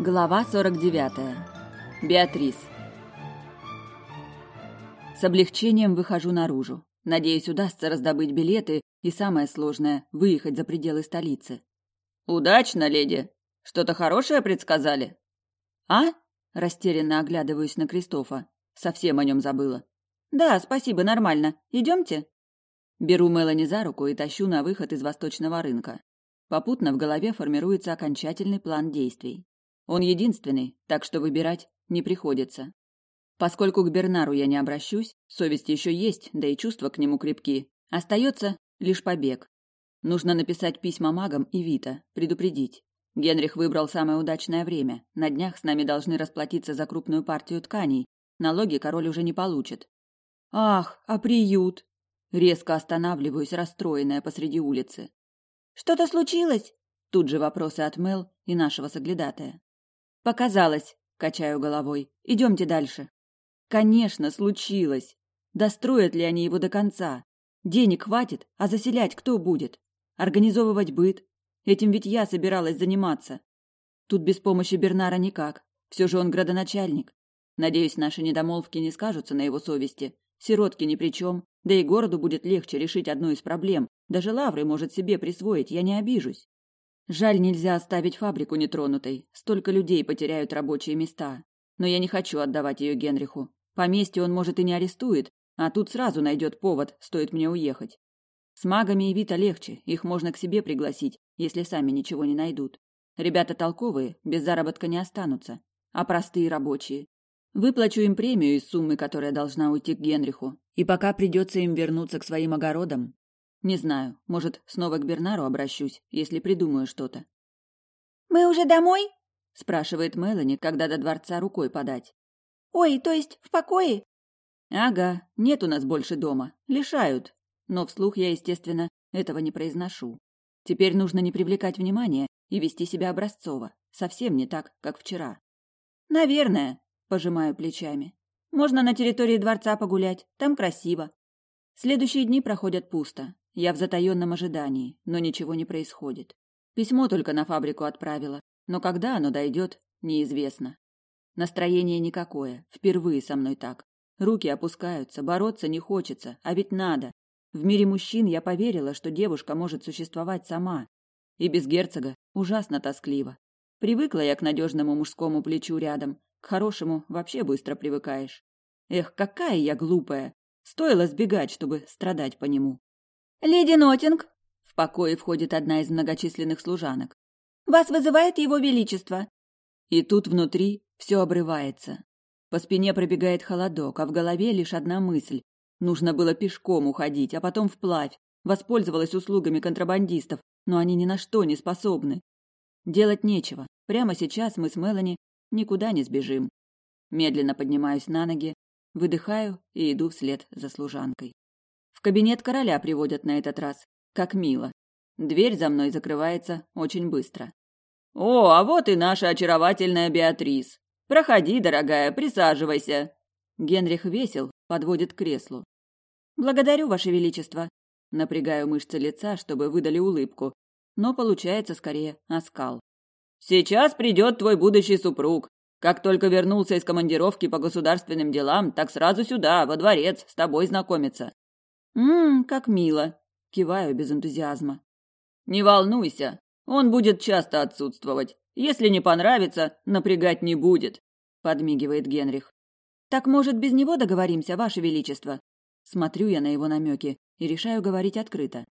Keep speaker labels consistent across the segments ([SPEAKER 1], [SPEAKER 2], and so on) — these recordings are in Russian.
[SPEAKER 1] Глава 49. Беатрис. С облегчением выхожу наружу. Надеюсь, удастся раздобыть билеты и, самое сложное, выехать за пределы столицы.
[SPEAKER 2] «Удачно, леди! Что-то хорошее предсказали?»
[SPEAKER 1] «А?» – растерянно оглядываюсь на Кристофа. Совсем о нем забыла. «Да, спасибо, нормально. Идемте?» Беру Мелани за руку и тащу на выход из восточного рынка. Попутно в голове формируется окончательный план действий. Он единственный, так что выбирать не приходится. Поскольку к Бернару я не обращусь, совесть еще есть, да и чувства к нему крепки. Остается лишь побег. Нужно написать письма магам и Вита, предупредить. Генрих выбрал самое удачное время. На днях с нами должны расплатиться за крупную партию тканей. Налоги король уже не получит. Ах, а приют? Резко останавливаюсь, расстроенная посреди улицы.
[SPEAKER 3] Что-то случилось?
[SPEAKER 1] Тут же вопросы от Мел и нашего соглядатая. Показалось, качаю головой. Идемте дальше. Конечно, случилось. Достроят ли они его до конца? Денег хватит, а заселять кто будет? Организовывать быт? Этим ведь я собиралась заниматься. Тут без помощи Бернара никак. Все же он градоначальник. Надеюсь, наши недомолвки не скажутся на его совести. Сиротки ни при чем. Да и городу будет легче решить одну из проблем. Даже лавры может себе присвоить, я не обижусь. Жаль, нельзя оставить фабрику нетронутой. Столько людей потеряют рабочие места. Но я не хочу отдавать ее Генриху. Поместье он, может, и не арестует, а тут сразу найдет повод, стоит мне уехать. С магами и Вита легче, их можно к себе пригласить, если сами ничего не найдут. Ребята толковые, без заработка не останутся. А простые рабочие. Выплачу им премию из суммы, которая должна уйти к Генриху. И пока придется им вернуться к своим огородам, не знаю, может, снова к Бернару обращусь, если придумаю что-то.
[SPEAKER 3] «Мы уже домой?»
[SPEAKER 1] – спрашивает Мелани, когда до дворца рукой подать.
[SPEAKER 3] «Ой, то есть в покое?»
[SPEAKER 1] «Ага, нет у нас больше дома. Лишают. Но вслух я, естественно, этого не произношу. Теперь нужно не привлекать внимания и вести себя образцово. Совсем не так, как вчера». «Наверное», – пожимаю плечами. «Можно на территории дворца погулять, там красиво». Следующие дни проходят пусто. Я в затаённом ожидании, но ничего не происходит. Письмо только на фабрику отправила, но когда оно дойдет, неизвестно. Настроение никакое, впервые со мной так. Руки опускаются, бороться не хочется, а ведь надо. В мире мужчин я поверила, что девушка может существовать сама. И без герцога ужасно тоскливо. Привыкла я к надежному мужскому плечу рядом, к хорошему вообще быстро привыкаешь. Эх, какая я глупая! Стоило сбегать, чтобы страдать по нему.
[SPEAKER 3] «Леди Нотинг!»
[SPEAKER 1] В покое входит одна из многочисленных служанок.
[SPEAKER 3] «Вас вызывает его величество!»
[SPEAKER 1] И тут внутри все обрывается. По спине пробегает холодок, а в голове лишь одна мысль. Нужно было пешком уходить, а потом вплавь. Воспользовалась услугами контрабандистов, но они ни на что не способны. Делать нечего. Прямо сейчас мы с Мелани никуда не сбежим. Медленно поднимаюсь на ноги, выдыхаю и иду вслед за служанкой. В кабинет короля приводят на этот раз. Как мило. Дверь за мной закрывается очень быстро.
[SPEAKER 2] «О, а вот и наша очаровательная Беатрис. Проходи, дорогая, присаживайся».
[SPEAKER 1] Генрих весел, подводит к креслу.
[SPEAKER 3] «Благодарю, Ваше Величество».
[SPEAKER 1] Напрягаю мышцы лица, чтобы выдали улыбку, но получается скорее оскал.
[SPEAKER 2] «Сейчас придет твой будущий супруг. Как только вернулся из командировки по государственным делам, так сразу сюда, во дворец, с тобой знакомиться.
[SPEAKER 1] «Ммм, как мило!» – киваю без энтузиазма.
[SPEAKER 2] «Не волнуйся, он будет часто отсутствовать. Если не понравится, напрягать не будет», – подмигивает Генрих.
[SPEAKER 1] «Так, может, без него договоримся, Ваше Величество?» Смотрю я на его намеки и решаю говорить открыто.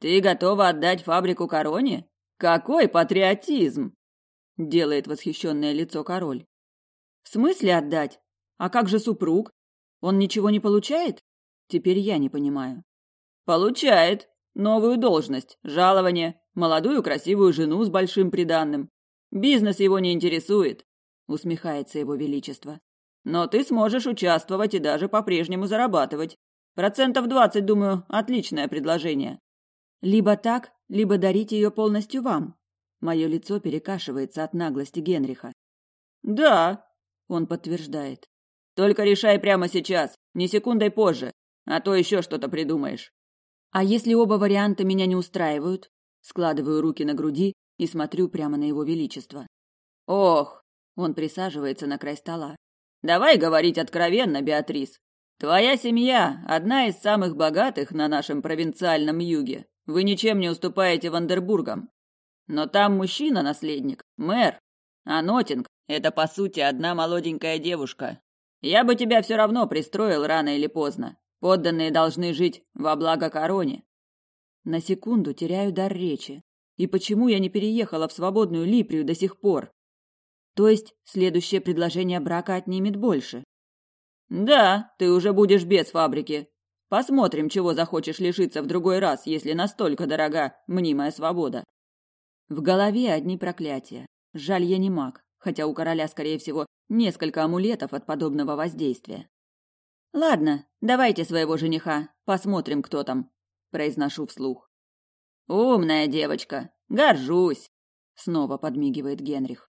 [SPEAKER 2] «Ты готова отдать фабрику короне? Какой патриотизм!»
[SPEAKER 1] Делает восхищенное лицо король. «В смысле отдать? А как же супруг? Он ничего не получает?» Теперь я не понимаю.
[SPEAKER 2] Получает. Новую должность, жалование, молодую красивую жену с большим приданным. Бизнес его не интересует, усмехается его величество. Но ты сможешь участвовать и даже по-прежнему зарабатывать. Процентов двадцать, думаю, отличное предложение.
[SPEAKER 1] Либо так, либо дарить ее полностью вам. Мое лицо перекашивается от наглости Генриха.
[SPEAKER 2] Да,
[SPEAKER 1] он подтверждает.
[SPEAKER 2] Только решай прямо сейчас, не секундой позже. А то еще что-то придумаешь.
[SPEAKER 1] А если оба варианта меня не устраивают? Складываю руки на груди и смотрю прямо на его величество.
[SPEAKER 2] Ох,
[SPEAKER 1] Он присаживается на край стола.
[SPEAKER 2] Давай говорить откровенно, Беатрис. Твоя семья одна из самых богатых на нашем провинциальном юге. Вы ничем не уступаете Вандербургам. Но там мужчина-наследник, мэр. А Нотинг – это, по сути, одна молоденькая девушка. Я бы тебя все равно пристроил рано или поздно. Подданные должны жить во благо короне.
[SPEAKER 1] На секунду теряю дар речи. И почему я не переехала в свободную Липрию до сих пор? То есть следующее предложение брака отнимет больше?
[SPEAKER 2] Да, ты уже будешь без фабрики. Посмотрим, чего захочешь лишиться в другой раз, если настолько дорога мнимая свобода.
[SPEAKER 1] В голове одни проклятия. Жаль, я не маг, хотя у короля, скорее всего, несколько амулетов от подобного воздействия.
[SPEAKER 3] Ладно, давайте своего жениха, посмотрим, кто там, произношу вслух.
[SPEAKER 2] Умная девочка, горжусь, снова подмигивает Генрих.